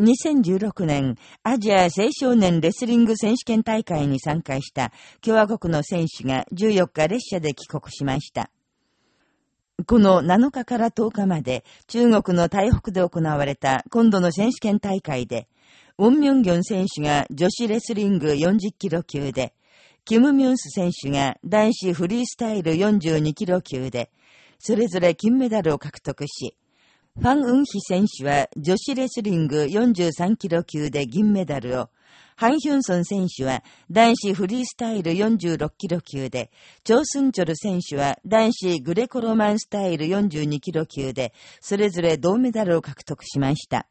2016年アジア青少年レスリング選手権大会に参加した共和国の選手が14日列車で帰国しました。この7日から10日まで中国の台北で行われた今度の選手権大会で、ウォンミョンギョン選手が女子レスリング40キロ級で、キム・ミョンス選手が男子フリースタイル42キロ級で、それぞれ金メダルを獲得し、ファン・ウンヒ選手は女子レスリング43キロ級で銀メダルを、ハン・ヒュンソン選手は男子フリースタイル46キロ級で、チョウ・スンチョル選手は男子グレコロマンスタイル42キロ級で、それぞれ銅メダルを獲得しました。